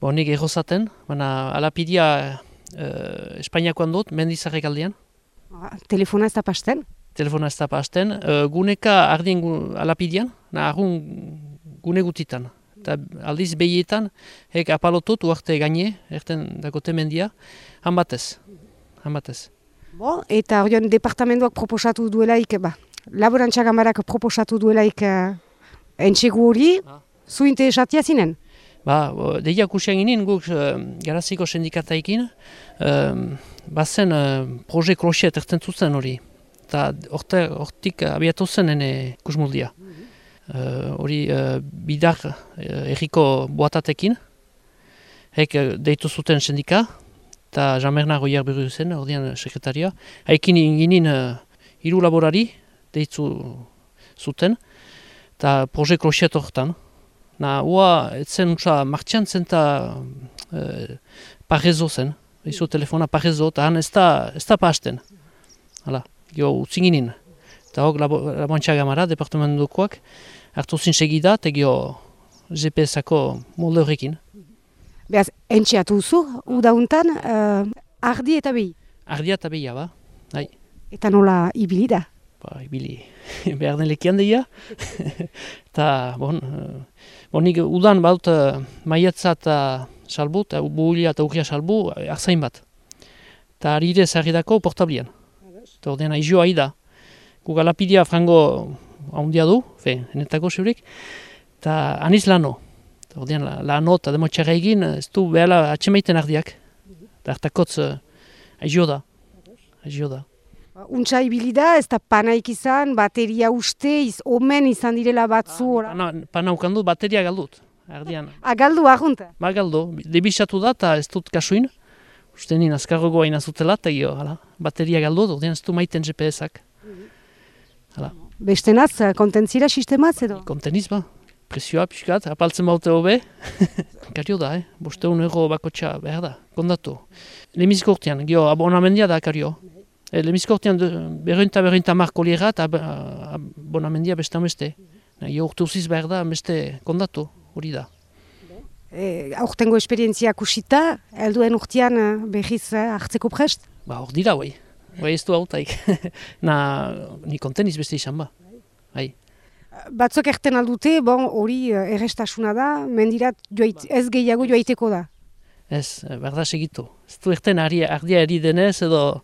Bo, nik errozaten, baina alapidia uh, Espainiakoan dut, mendizarek aldean. Ah, Telefona ez da pasten? Telefona ez da pasten. Uh, guneka ardien gu, alapidian, na argun gune gutitan. Eta aldiz behietan, hek apalotut uarte gaine, erten dakote mendia, han batez. Han batez. Bo, eta horion departamentoak proposatu duelaik, ba, laborantza gamarak proposatu duelaik uh, entxegu hori, Ah. zu interesatia zinen? Ba, deia kusian ginen guk uh, garaziko sindikataikin, um, bazen uh, proje kloxet erten zuzen hori. Eta hortik abiatu zen ene kusmuldia. Uh, Hori uh, bidar uh, erriko boatatekin, hek uh, deitu zuten sindika, eta Jean-Bernard Goyer berri zen, ordean sekretaria. Haikin ginen uh, hiru laborari deitu zuten, eta proje kloxet horretan. Na, ua, etzen utza martxan zen eta e, parezo zen. Izu telefona parezo, eta han ez da, ez da pasten. Hala, jo, utzin ginen. Eta hok labo- laboantxa gamara, departamentokoak, hartu zin segida, eta gio GPS-ako molde horrekin. Beaz, entxeatu zu, udauntan, uh, ardi eta behi. Ardia eta behia, ba? Eta nola ibili da. Ba, ibili behar den lekian deia. Eta, bon, eh, bon, nik udan baut uh, maiatza eta salbu, eta buhulia eta urria salbu, eh, arzain bat. Eta arire zarridako portablian. Eta ordean aizio da. Gu galapidia frango haundia du, fe, enetako zeurik, eta aniz lano. Eta ordean la- lano eta demotxarra egin, ez du behala atxemaiten ardiak. Eta hartakotz aizio da. Aizio da. Untxa ibili da, ez da panaik izan, bateria uste, iz, omen izan direla batzu, ora. Pana, pana ukandu bateria galdut. Ardian, Agaldu ahunta. ba galdo, debisatu da eta ez dut kasuin. Uste nien azkarrogoa inazutela eta gio, hala, bateria galdu, ordean ez du maiten GPS-ak. Bestenaz, eh, kontentzira sistemaz edo? Konteniz ba, presioa pixkat, apaltzen baute hobe. Kario da, eh? Boste euro bakotxa behar da, kondatu. Lemizko urtean, gio, abonamendia da kario. E, Lemizko urtean berrointa berrointa marko liera eta ab- abonamendia beste beste. Gio urte uziz behar da beste kondatu, hori da. E, aurtengo esperientzia kusita, helduen urtean eh, behiz eh, hartzeko prest? Ba, hor dira, bai. Bai ez du hautaik. Na, ni konteniz beste izan ba. Bai. Batzok erten aldute, bon, hori eh, errestasuna da, mendirat joait, ez gehiago joaiteko da. Ez, eh, berda segitu. Ez du erten ardia, ardia eri denez edo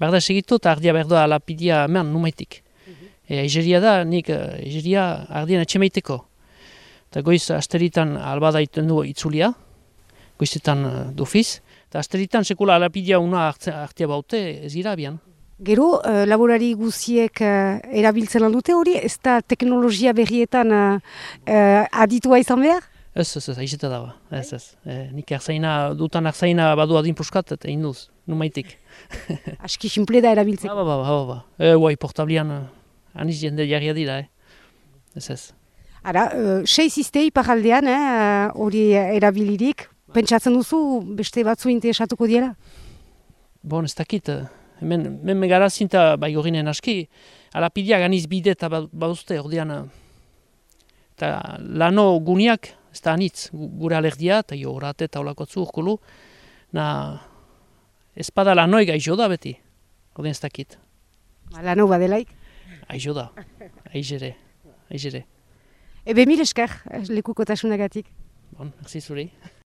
berda segitu eta ardia berdoa lapidia eman numaitik. E, Egeria da, nik eh, egeria ardian etxemaiteko. Eta goiz asteritan albada iten du itzulia, goizetan uh, dufiz. Eta asteritan sekula lapidia una hartia baute ez gira abian. Gero, eh, laborari guziek eh, erabiltzen aldute hori, ez da teknologia berrietan eh, eh, aditua izan behar? Ez, ez, ez, aizeta da ba. Ez, ez. E, nik arzaina, dutan arzaina badu adin puskat eta induz, numaitik. Aski simple da erabiltzeko. Ba, ba, ba, ba, ba. E, guai, portablian, uh, aniz jende jarria dira, eh. Ez, ez. Ara, uh, seiz izte iparaldean, eh, hori erabilirik, pentsatzen duzu beste batzu interesatuko diela? Bon, ez dakit, eh, hemen, hemen megara zinta bai gorinen aski, alapidia ganiz bide eta ba- baduzte, ordean, eh, eta lano guniak, ez da anitz, gu- gure alerdia, eta jo, orate eta olakotzu urkulu, na, espada lanoi gaixo da beti, ordean ez dakit, Lano badelaik. aizo da, aizere, aizere. Ebe mil esker, lekukotasunagatik. Bon, merci zuri.